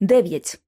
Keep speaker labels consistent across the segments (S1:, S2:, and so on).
S1: Дев'ять.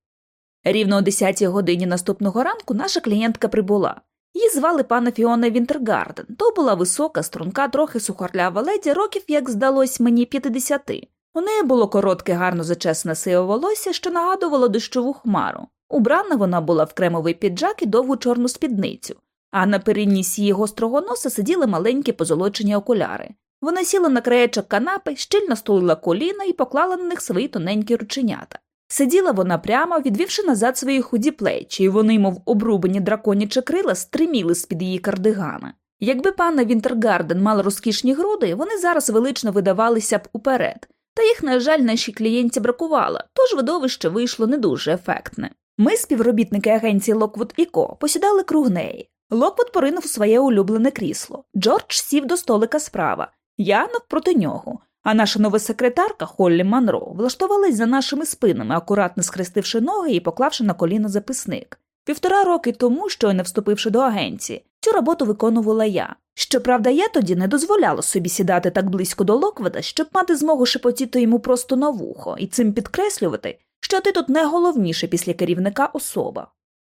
S1: Рівно о 10 годині наступного ранку наша клієнтка прибула. Її звали пана Фіона Вінтергарден. То була висока, струнка, трохи сухорлява леді, років, як здалось мені, 50. У неї було коротке, гарно зачесне сиве волосся, що нагадувало дощову хмару. Убрана вона була в кремовий піджак і довгу чорну спідницю, а на переднісі її гострого носа сиділи маленькі позолочені окуляри. Вона сіла на краєчок канапи, щільно стулила коліна і поклала на них свої тоненькі рученята. Сиділа вона прямо, відвівши назад свої худі плечі, і вони, мов обрубані драконячі крила, стриміли з-під її кардигана. Якби панна Вінтергарден мала розкішні груди, вони зараз велично видавалися б уперед, та їх, на жаль, нашій клієнті бракувало, тож видовище вийшло не дуже ефектне. Ми, співробітники агенції Локвуд і Ко, посідали круг неї. Локвуд поринув у своє улюблене крісло. Джордж сів до столика справа, я навпроти нього. А наша нова секретарка Холлі Манро влаштувалась за нашими спинами, акуратно схрестивши ноги і поклавши на коліно записник. Півтора роки тому, щойно вступивши до агенції, цю роботу виконувала я. Щоправда, я тоді не дозволяла собі сідати так близько до Локведа, щоб мати змогу шепотіти йому просто на вухо і цим підкреслювати, що ти тут найголовніша після керівника особа.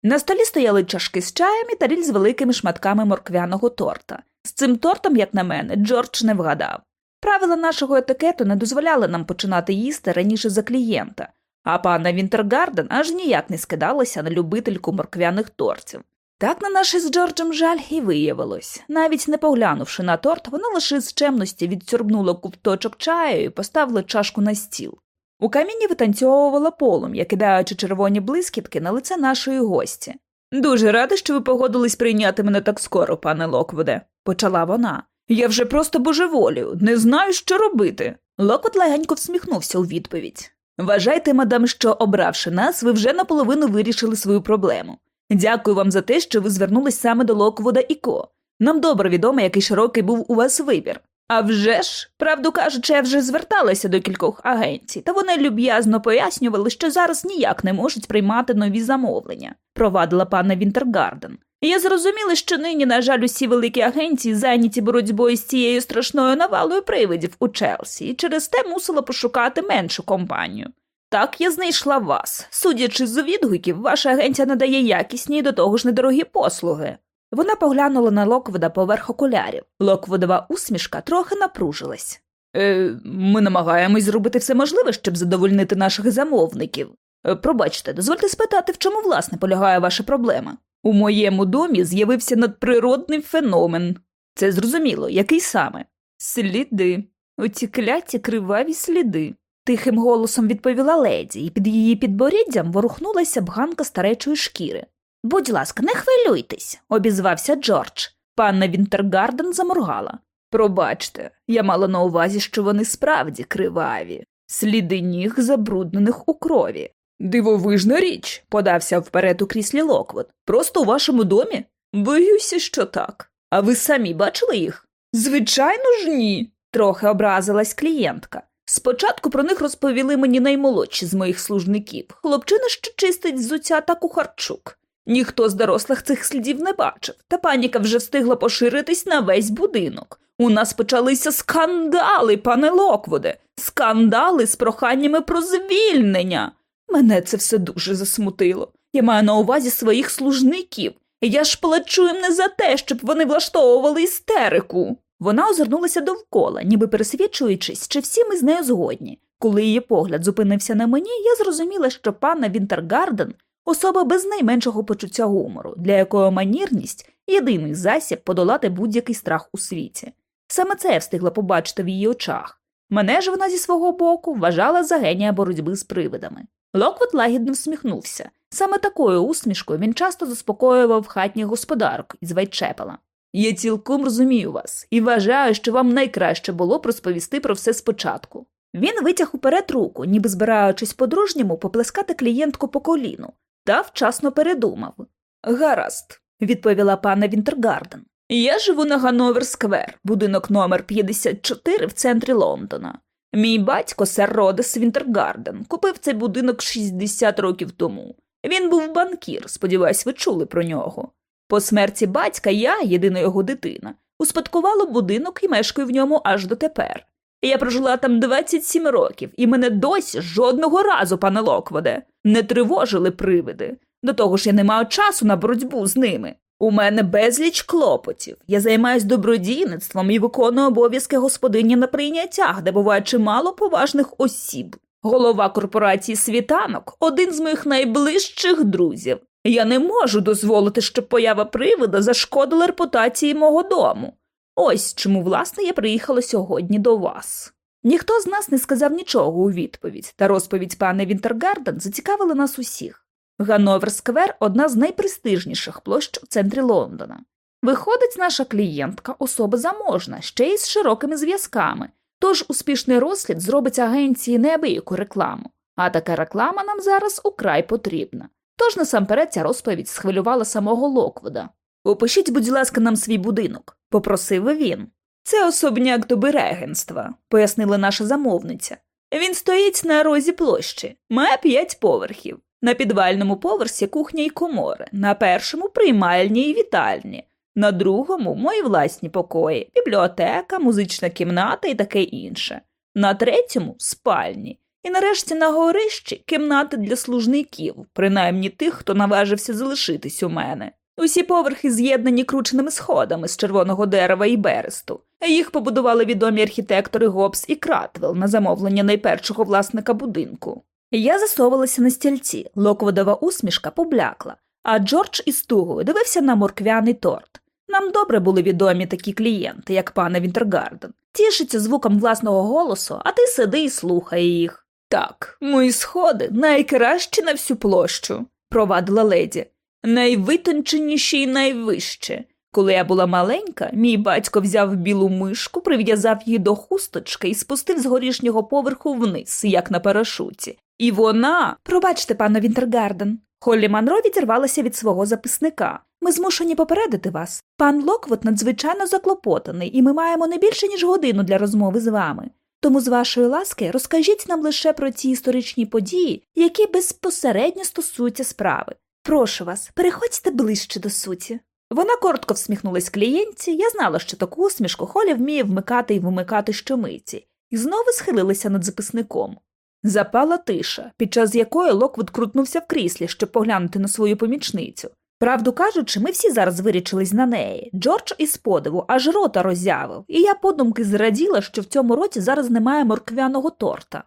S1: На столі стояли чашки з чаєм і таріль з великими шматками морквяного торта. З цим тортом, як на мене, Джордж не вгадав. Правила нашого етикету не дозволяли нам починати їсти раніше за клієнта, а пана Вінтергарден аж ніяк не скидалася на любительку морквяних тортів. Так на наше з Джорджем жаль і виявилось. Навіть не поглянувши на торт, вона лише з чемності відсюрбнула купточок чаю і поставила чашку на стіл. У каміні витанцьовувала полум'я, кидаючи червоні блискітки на лице нашої гості. Дуже рада, що ви погодились прийняти мене так скоро, пане Локвуде, почала вона. Я вже просто божеволію, не знаю, що робити. Локвуд легенько всміхнувся у відповідь. Вважайте, мадам, що, обравши нас, ви вже наполовину вирішили свою проблему. Дякую вам за те, що ви звернулись саме до Локвуда і Ко. Нам добре відомо, який широкий був у вас вибір. Авжеж, правду кажучи, я вже зверталася до кількох агенцій, та вони люб'язно пояснювали, що зараз ніяк не можуть приймати нові замовлення, провадила панна Вінтергарден. Я зрозуміла, що нині, на жаль, усі великі агенції зайняті боротьбою з цією страшною навалою привидів у Челсі, і через те мусила пошукати меншу компанію. Так я знайшла вас. Судячи з відгуків, ваша агенція надає якісні і до того ж недорогі послуги. Вона поглянула на Локвода поверх окулярів. Локводова усмішка трохи напружилась. Е, Ми намагаємось зробити все можливе, щоб задовольнити наших замовників. Е, пробачте, дозвольте спитати, в чому власне полягає ваша проблема. У моєму домі з'явився надприродний феномен. Це зрозуміло, який саме? Сліди, оці кляті криваві сліди. Тихим голосом відповіла леді, і під її підборіддям ворухнулася бганка старечої шкіри. Будь ласка, не хвилюйтесь, обізвався Джордж. Панна Вінтергарден заморгала. Пробачте, я мала на увазі, що вони справді криваві, сліди ніг забруднених у крові. Дивовижна річ, подався вперед у кріслі Локвуд. Просто у вашому домі? Боюся, що так. А ви самі бачили їх? Звичайно ж, ні, трохи образилась клієнтка. Спочатку про них розповіли мені наймолодші з моїх служників, хлопчина, що чистить взуття та кухарчук. Ніхто з дорослих цих слідів не бачив, та паніка вже встигла поширитись на весь будинок. У нас почалися скандали, пане Локвуде, скандали з проханнями про звільнення. Мене це все дуже засмутило. Я маю на увазі своїх служників. Я ж плачу їм не за те, щоб вони влаштовували істерику. Вона озирнулася довкола, ніби пересвідчуючись, чи всі ми з нею згодні. Коли її погляд зупинився на мені, я зрозуміла, що панна Вінтергарден особа без найменшого почуття гумору, для якої манірність єдиний засіб подолати будь-який страх у світі. Саме це я встигла побачити в її очах. Мене ж вона зі свого боку вважала за генія боротьби з привидами. Локвуд лагідно всміхнувся. Саме такою усмішкою він часто заспокоював хатніх господарок із Вайтчепела. Я цілком розумію вас і вважаю, що вам найкраще було б розповісти про все спочатку. Він витяг уперед руку, ніби збираючись по-дружньому поплескати клієнтку по коліну, та вчасно передумав. Гаразд, відповіла панна Вінтергарден. Я живу на Гановер Сквер, будинок номер 54 в центрі Лондона. Мій батько сер Родес Вінтергарден купив цей будинок 60 років тому. Він був банкір, сподіваюсь, ви чули про нього. По смерті батька я, єдина його дитина, успадкувала будинок і мешкаю в ньому аж дотепер. Я прожила там 27 років, і мене досі жодного разу, пане Локводе, не тривожили привиди. До того ж, я не маю часу на боротьбу з ними. У мене безліч клопотів. Я займаюсь добродійництвом і виконую обов'язки господині на прийняттях, де буває чимало поважних осіб. Голова корпорації Світанок один з моїх найближчих друзів. Я не можу дозволити, щоб поява привида зашкодила репутації мого дому. Ось чому, власне, я приїхала сьогодні до вас. Ніхто з нас не сказав нічого у відповідь, та розповідь панни Вінтергарден зацікавила нас усіх. Ганновер Сквер одна з найпрестижніших площ у центрі Лондона. Виходить, наша клієнтка особа заможна, ще й з широкими зв'язками, тож успішний розслід зробить агенції неабияку рекламу, а така реклама нам зараз украй потрібна. Тож насамперед ця розповідь схвилювала самого Локвода. Опишіть, будь ласка, нам свій будинок, попросив він. Це особняк до берегенства, пояснила наша замовниця. Він стоїть на розі площі, має п'ять поверхів. На підвальному поверсі кухня й комори, на першому приймальні й вітальні, на другому мої власні покої, бібліотека, музична кімната і таке інше, на третьому спальні, і нарешті на горищі кімнати для служників, принаймні тих, хто наважився залишитись у мене. Усі поверхи з'єднані крученими сходами з червоного дерева і бересту. Їх побудували відомі архітектори Гобс і Кратвелл на замовлення найпершого власника будинку. Я засовувалася на стільці, локводова усмішка поблякла, а Джордж із тугою дивився на морквяний торт. Нам добре були відомі такі клієнти, як панна Вінтергарден. Тішаться звуком власного голосу, а ти сиди і слухай їх. Так, мої сходи найкращі на всю площу, провадила леді, найвитонченіші і найвищі. Коли я була маленька, мій батько взяв білу мишку, прив'язав її до хусточки і спустив з горішнього поверху вниз, як на парашуті. І вона, пробачте, панно Вінтергарден, Холлі Манро відірвалася від свого записника. Ми змушені попередити вас. Пан Локвуд надзвичайно заклопотаний, і ми маємо не більше, ніж годину для розмови з вами. Тому, з вашої ласки, розкажіть нам лише про ті історичні події, які безпосередньо стосуються справи. Прошу вас, переходьте ближче до суті. Вона коротко всміхнулась клієнтці, я знала, що таку усмішку Холі вміє вмикати і вимикати щомиті, і знову схилилася над записником. Запала тиша, під час якої Локвуд крутнувся в кріслі, щоб поглянути на свою помічницю. Правду кажучи, ми всі зараз вирячились на неї. Джордж із подиву аж рота роззявив, і я подумки зраділа, що в цьому роті зараз немає морквяного торта.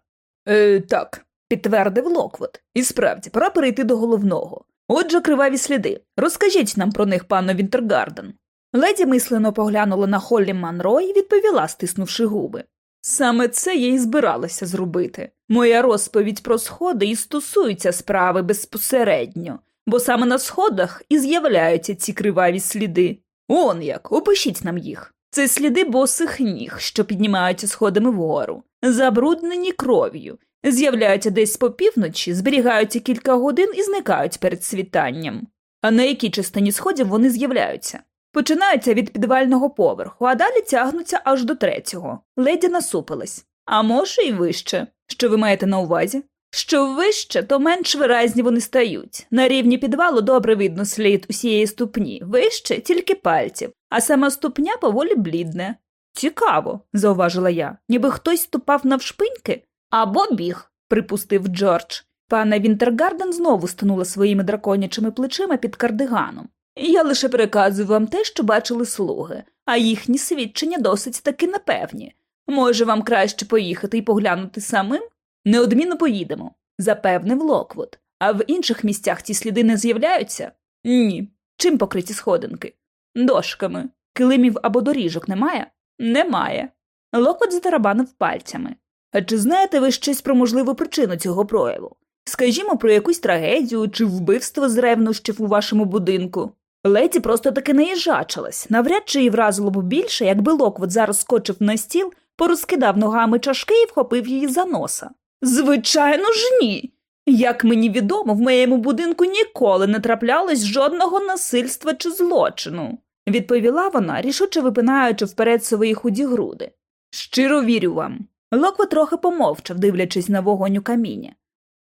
S1: Е, Так, підтвердив Локвуд. І справді, пора перейти до головного. Отже, криваві сліди. Розкажіть нам про них, панно Вінтергарден. Леді мислено поглянула на Холлі Манро і відповіла, стиснувши губи. Саме це я і збиралася зробити. Моя розповідь про сходи і стосується справи безпосередньо, бо саме на сходах і з'являються ці криваві сліди. Он як, опишіть нам їх. Це сліди босих ніг, що піднімаються сходами вгору, забруднені кров'ю, з'являються десь по півночі, зберігаються кілька годин і зникають перед світанням. А на якій частині сходів вони з'являються? Починаються від підвального поверху, а далі тягнуться аж до третього. Леді насупилась. А може, й вище. Що ви маєте на увазі? Що вище, то менш виразні вони стають. На рівні підвалу добре видно слід усієї ступні, вище тільки пальців, а сама ступня поволі блідне. Цікаво, зауважила я, ніби хтось ступав навшпиньки або біг, припустив Джордж. Панна Вінтергарден знову стенула своїми драконячими плечима під кардиганом. Я лише переказую вам те, що бачили слуги, а їхні свідчення досить таки непевні. Може, вам краще поїхати і поглянути самим? Неодмінно поїдемо, запевнив Локвуд. А в інших місцях ці сліди не з'являються? Ні. Чим покриті сходинки? Дошками. Килимів або доріжок немає? Немає. Локвуд затарабанив пальцями. А чи знаєте ви щось про можливу причину цього прояву? Скажімо, про якусь трагедію чи вбивство з ревнощів у вашому будинку? Леді просто таки наїжачилась. Навряд чи її вразило б більше, якби Локвуд зараз скочив на стіл, порозкидав ногами чашки і вхопив її за носа. Звичайно ж, ні. Як мені відомо, в моєму будинку ніколи не траплялось жодного насильства чи злочину, відповіла вона, рішуче випинаючи вперед свої худі груди. Щиро вірю вам. Локвуд трохи помовчав, дивлячись на вогонь у каміні.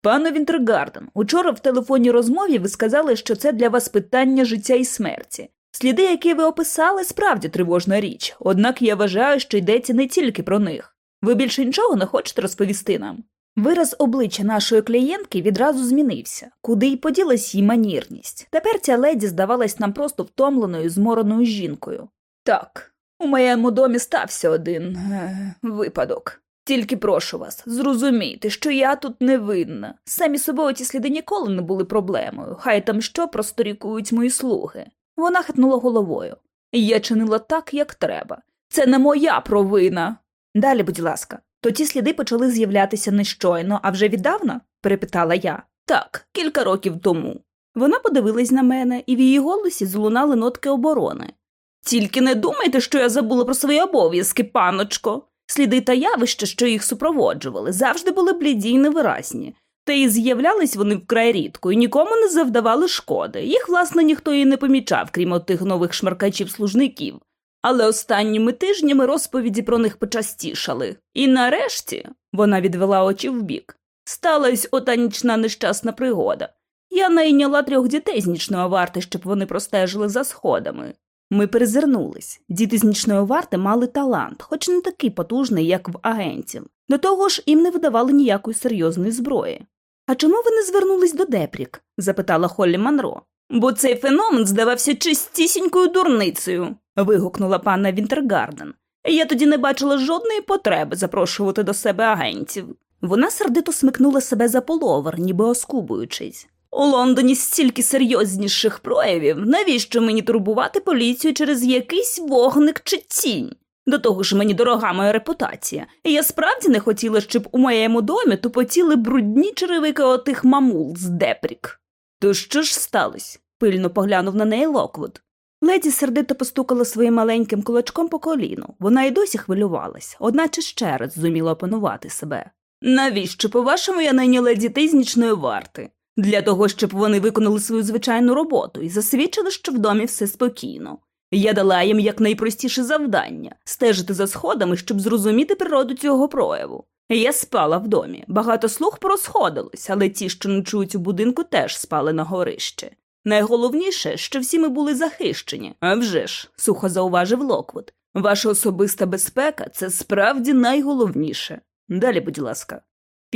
S1: Панно Вінтергарден, учора в телефонній розмові ви сказали, що це для вас питання життя і смерті. Сліди, які ви описали, справді тривожна річ, однак я вважаю, що йдеться не тільки про них. Ви більше нічого не хочете розповісти нам? Вираз обличчя нашої клієнтки відразу змінився, куди й поділась її манірність. Тепер ця леді здавалась нам просто втомленою, змороною жінкою. Так, у моєму домі стався один е, випадок. Тільки прошу вас, зрозумійте, що я тут не винна. Самі собою ті сліди ніколи не були проблемою, хай там що просторікують мої слуги. Вона хитнула головою. Я чинила так, як треба. Це не моя провина. Далі, будь ласка, то ті сліди почали з'являтися не щойно, а вже віддавна? перепитала я. Так, кілька років тому. Вона подивилась на мене, і в її голосі злунали нотки оборони. Тільки не думайте, що я забула про свої обов'язки, паночко. Сліди та явища, що їх супроводжували, завжди були бліді й невиразні, та й з'являлись вони вкрай рідко і нікому не завдавали шкоди. Їх, власне, ніхто і не помічав, крім отих нових шмаркачів-служників. Але останніми тижнями розповіді про них почастішали. І нарешті вона відвела очі вбік. Сталась ота нічна нещасна пригода. Я найняла трьох дітей з нічної варти, щоб вони простежили за сходами. Ми перезирнулись. Діти з нічної варти мали талант, хоч не такий потужний, як в агентів. До того ж, їм не видавали ніякої серйозної зброї. А чому ви не звернулись до Депрік? запитала Холлі Манро. Бо цей феномен здавався чистісінькою дурницею. вигукнула панна Вінтергарден. Я тоді не бачила жодної потреби запрошувати до себе агентів. Вона сердито смикнула себе за половер, ніби оскубуючись. У Лондоні стільки серйозніших проявів, навіщо мені турбувати поліцію через якийсь вогник чи тінь? До того ж мені дорога моя репутація, і я справді не хотіла, щоб у моєму домі тупотіли брудні черевики отих мамул з Депрік. То що ж сталося? пильно поглянув на неї Локвуд. Леді сердито постукала своїм маленьким кулачком по коліну. Вона й досі хвилювалась, одначе ще раз зуміла опанувати себе. Навіщо, по-вашому, я найняла дітей з нічної варти? Для того, щоб вони виконали свою звичайну роботу і засвідчили, що в домі все спокійно. Я дала їм якнайпростіше завдання стежити за сходами, щоб зрозуміти природу цього прояву. Я спала в домі, багато слуг порозходилось, але ті, що ночують у будинку, теж спали на горищі. Найголовніше, що всі ми були захищені. Авжеж, сухо зауважив Локвуд. Ваша особиста безпека це справді найголовніше. Далі, будь ласка.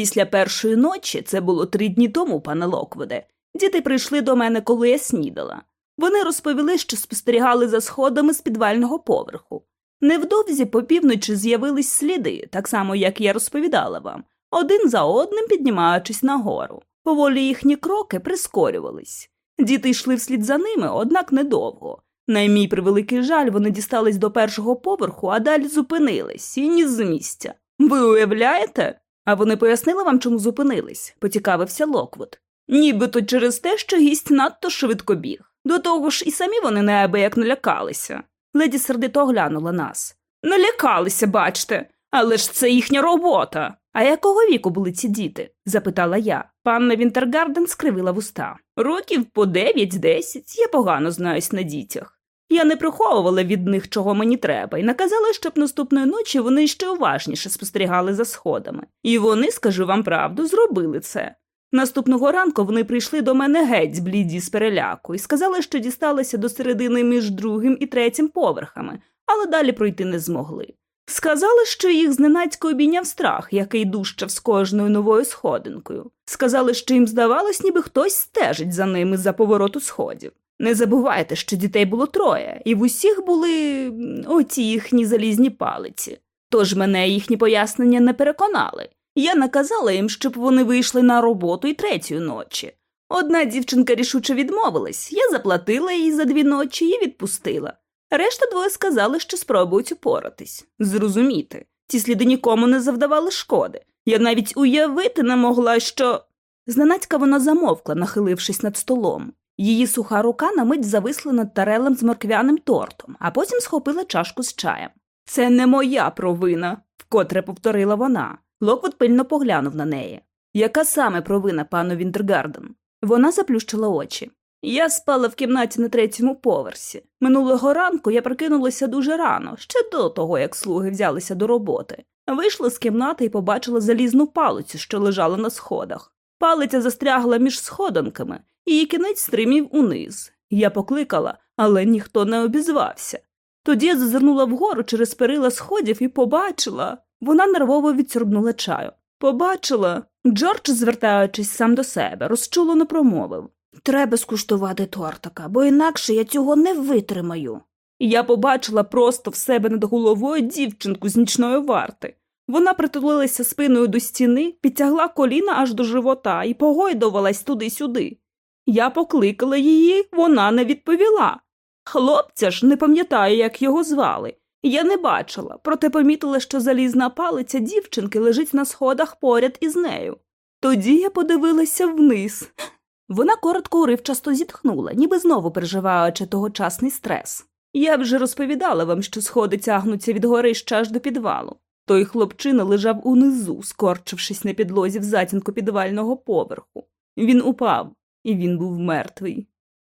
S1: Після першої ночі, це було три дні тому, пане Локвуде, діти прийшли до мене, коли я снідала. Вони розповіли, що спостерігали за сходами з підвального поверху. Невдовзі по півночі з'явились сліди, так само, як я розповідала вам, один за одним піднімаючись нагору. Поволі їхні кроки прискорювались. Діти йшли вслід за ними, однак недовго. На мій превеликий жаль, вони дістались до першого поверху, а далі зупинились і ні з місця. Ви уявляєте? А вони пояснили вам, чому зупинились, поцікавився Локвуд. Нібито через те, що гість надто швидко біг. До того ж, і самі вони неабияк налякалися. Леді сердито оглянула нас. Налякалися, бачте, але ж це їхня робота. А якого віку були ці діти? запитала я. Панна Вінтергарден скривила вуста. Років по дев'ять-десять, я погано знаюсь на дітях. Я не приховувала від них, чого мені треба, і наказала, щоб наступної ночі вони ще уважніше спостерігали за сходами. І вони, скажу вам правду, зробили це. Наступного ранку вони прийшли до мене геть бліді з переляку і сказали, що дісталися до середини між другим і третім поверхами, але далі пройти не змогли. Сказали, що їх зненацько обійняв страх, який дужчав з кожною новою сходинкою. Сказали, що їм здавалось, ніби хтось стежить за ними за повороту сходів. Не забувайте, що дітей було троє, і в усіх були оці їхні залізні палиці. Тож мене їхні пояснення не переконали. Я наказала їм, щоб вони вийшли на роботу й третьої ночі. Одна дівчинка рішуче відмовилась, я заплатила їй за дві ночі і відпустила. Решта двоє сказали, що спробують упоратись. Зрозуміти, ці сліди нікому не завдавали шкоди. Я навіть уявити не могла, що. Зненацька вона замовкла, нахилившись над столом. Її суха рука на мить зависла над тарелем з морквяним тортом, а потім схопила чашку з чаєм. Це не моя провина, вкотре повторила вона. Локвуд пильно поглянув на неї. Яка саме провина, панно Вінтергарден? Вона заплющила очі. Я спала в кімнаті на третьому поверсі. Минулого ранку я прокинулася дуже рано, ще до того, як слуги взялися до роботи. Вийшла з кімнати і побачила залізну палицю, що лежала на сходах. Палиця застрягла між сходинками, її кінець стримів униз. Я покликала, але ніхто не обізвався. Тоді я зазирнула вгору через перила сходів і побачила. Вона нервово відсорбнула чаю. Побачила. Джордж, звертаючись сам до себе, розчулено промовив Треба скуштувати тортика, бо інакше я цього не витримаю. Я побачила просто в себе над головою дівчинку з нічної варти. Вона притулилася спиною до стіни, підтягла коліна аж до живота і погойдувалась туди-сюди. Я покликала її, вона не відповіла. Хлопця ж не пам'ятаю, як його звали. Я не бачила, проте помітила, що залізна палиця дівчинки лежить на сходах поряд із нею. Тоді я подивилася вниз. Вона коротко уривчасто зітхнула, ніби знову переживаючи тогочасний стрес. Я вже розповідала вам, що сходи тягнуться від горища аж до підвалу. Той хлопчина лежав унизу, скорчившись на підлозі в затінку підвального поверху. Він упав, і він був мертвий.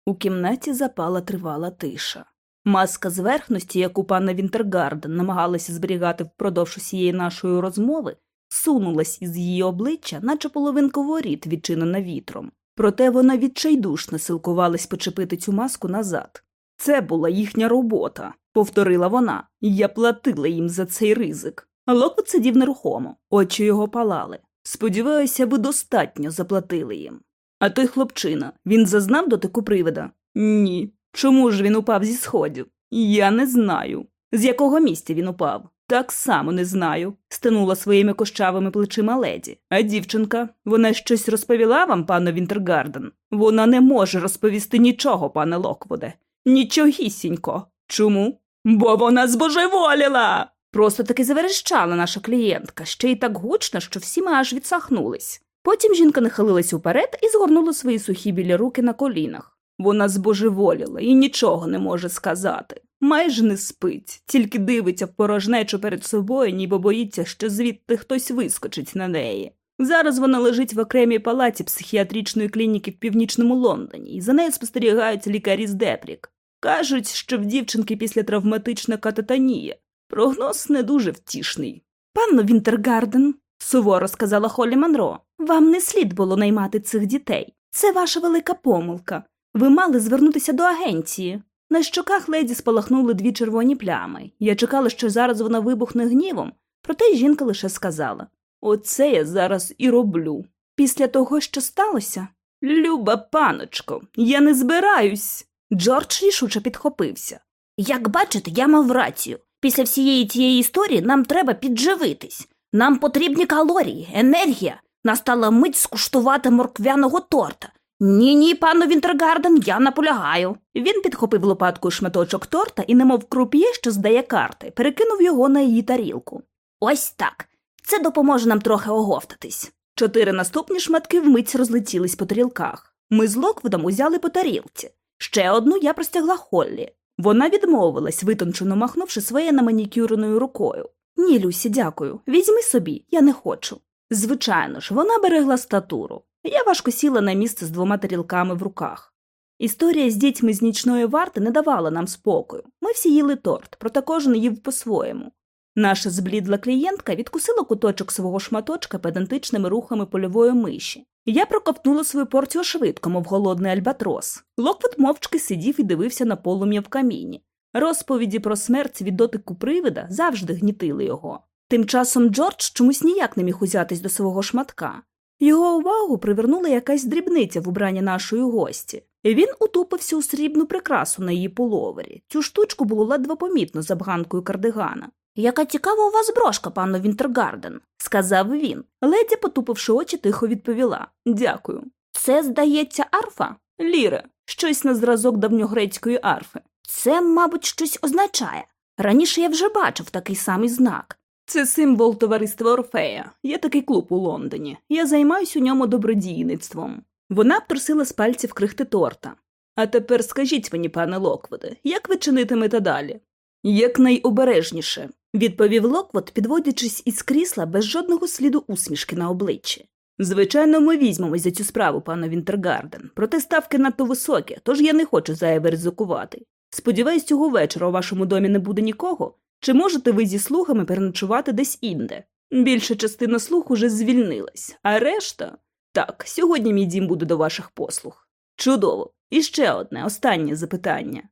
S1: У кімнаті запала тривала тиша. Маска зверхності, яку пана Вінтергарден намагалася зберігати впродовж усієї нашої розмови, сунулась із її обличчя, наче половинка воріт, відчинена вітром. Проте вона відчайдушно силкувалась почепити цю маску назад. Це була їхня робота, повторила вона, я платила їм за цей ризик. Локвуд сидів нерухомо, очі його палали. Сподіваюся, ви достатньо заплатили їм. А той хлопчина, він зазнав дотику привида? Ні. Чому ж він упав зі сходів? Я не знаю. З якого місця він упав? Так само не знаю, стенула своїми кощавими плечима леді. А дівчинка, вона щось розповіла вам, панно Вінтергарден? Вона не може розповісти нічого, пане Локвуде. Нічогісінько. Чому? Бо вона збожеволіла. Просто таки заверещала наша клієнтка, ще й так гучно, що всі ми аж відсахнулись. Потім жінка нахилилась уперед і згорнула свої сухі білі руки на колінах. Вона збожеволіла і нічого не може сказати. Майже не спить, тільки дивиться в порожнечу перед собою, ніби боїться, що звідти хтось вискочить на неї. Зараз вона лежить в окремій палаті психіатричної клініки в північному Лондоні, і за нею спостерігають лікарі з Депрік. Кажуть, що в дівчинки після травматична кататонія. Прогноз не дуже втішний. Панно Вінтергарден, суворо сказала Холлі Монро, вам не слід було наймати цих дітей. Це ваша велика помилка. Ви мали звернутися до агенції. На щоках леді спалахнули дві червоні плями. Я чекала, що зараз вона вибухне гнівом, проте жінка лише сказала Оце я зараз і роблю. Після того, що сталося? Люба паночко, я не збираюсь. Джордж рішуче підхопився. Як бачите, я мав рацію. Після всієї тієї історії нам треба підживитись. Нам потрібні калорії, енергія. Настала мить скуштувати морквяного торта. Ні, ні, пану Вінтергарден, я наполягаю. Він підхопив лопаткою шматочок торта і, немов круп'є, що здає карти, перекинув його на її тарілку. Ось так. Це допоможе нам трохи оговтатись. Чотири наступні шматки вмить розлетілись по тарілках. Ми з Локвудом узяли по тарілці. Ще одну я простягла Холлі. Вона відмовилась, витончено махнувши своєю наманікюреною рукою. Ні, Люсі, дякую. Візьми собі, я не хочу. Звичайно ж, вона берегла статуру. Я важко сіла на місце з двома тарілками в руках. Історія з дітьми з нічної варти не давала нам спокою. Ми всі їли торт, проте кожен їв по-своєму. Наша зблідла клієнтка відкусила куточок свого шматочка педантичними рухами польової миші. Я проковтнула свою порцію швидко, мов голодний альбатрос. Локвуд мовчки сидів і дивився на полум'я в каміні. Розповіді про смерть від дотику привида завжди гнітили його. Тим часом Джордж чомусь ніяк не міг узятись до свого шматка. Його увагу привернула якась дрібниця в убранні нашої гості. Він утупився у срібну прикрасу на її пуловері. Цю штучку було ледве помітно за бганкою кардигана. Яка цікава у вас брошка, панно Вінтергарден, сказав він. Леді, потупивши очі, тихо відповіла Дякую. Це, здається, арфа? Ліре, щось на зразок давньогрецької арфи. Це, мабуть, щось означає. Раніше я вже бачив такий самий знак. Це символ товариства Орфея. Є такий клуб у Лондоні. Я займаюся у ньому добродійництвом. Вона обтрусила з пальців крихти торта. А тепер скажіть мені, пане Локводе, як ви чинитимете далі? Якнайобережніше, відповів Локвот, підводячись із крісла без жодного сліду усмішки на обличчі. Звичайно, ми візьмемось за цю справу, пане Вінтергарден, проте ставки надто високі, тож я не хочу зайве ризикувати. Сподіваюсь, цього вечора у вашому домі не буде нікого, чи можете ви зі слугами переночувати десь інде? Більша частина слуг уже звільнилась, а решта так, сьогодні мій дім буде до ваших послуг. Чудово. І ще одне, останнє запитання.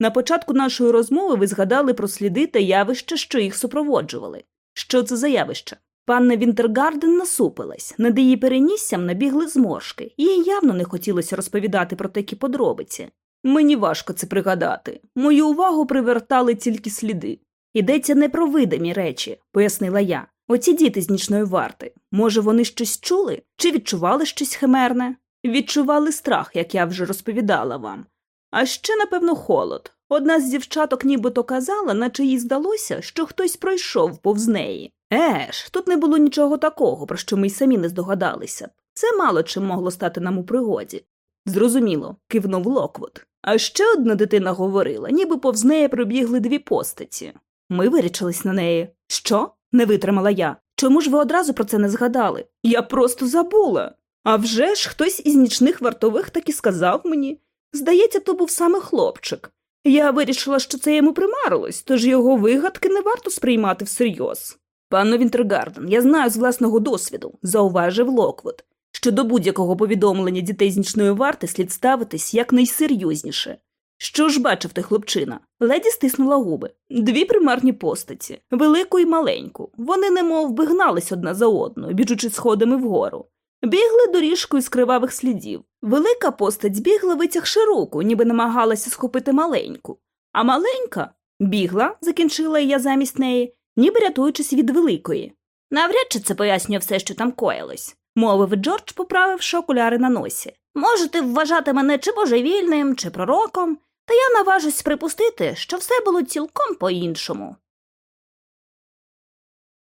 S1: На початку нашої розмови ви згадали про сліди та явища, що їх супроводжували. Що це за явище? Панна Вінтергарден насупилась, над її переніссям набігли зморшки, їй явно не хотілося розповідати про такі подробиці. Мені важко це пригадати. Мою увагу привертали тільки сліди. Йдеться не про видимі речі, пояснила я. Оці діти з нічної варти. Може, вони щось чули чи відчували щось химерне? Відчували страх, як я вже розповідала вам. А ще, напевно, холод. Одна з дівчаток нібито казала, наче їй здалося, що хтось пройшов повз неї. Отже, тут не було нічого такого, про що ми й самі не здогадалися. Це мало чим могло стати нам у пригоді. Зрозуміло, кивнув Локвуд. А ще одна дитина говорила, ніби повз неї пробігли дві постаті. Ми вирічились на неї. Що? не витримала я. Чому ж ви одразу про це не згадали? Я просто забула. Авжеж, хтось із нічних вартових так і сказав мені. Здається, то був саме хлопчик. Я вирішила, що це йому примарилось, тож його вигадки не варто сприймати всерйоз. Панно Вінтергарден, я знаю з власного досвіду, зауважив Локвуд, що до будь-якого повідомлення дітей з нічної варти слід ставитись якнайсерйозніше. Що ж бачив той хлопчина? Леді стиснула губи. Дві примарні постаті велику і маленьку. Вони немов би гнались одна за одною, біжучи сходами вгору. Бігли доріжкою з кривавих слідів. Велика постать бігла витягши руку, ніби намагалася схопити маленьку. А маленька бігла, закінчила я замість неї, ніби рятуючись від великої. Навряд чи це пояснює все, що там коїлось, мовив Джордж, поправивши окуляри на носі. Можете вважати мене чи божевільним, чи пророком, та я наважусь припустити, що все було цілком по-іншому.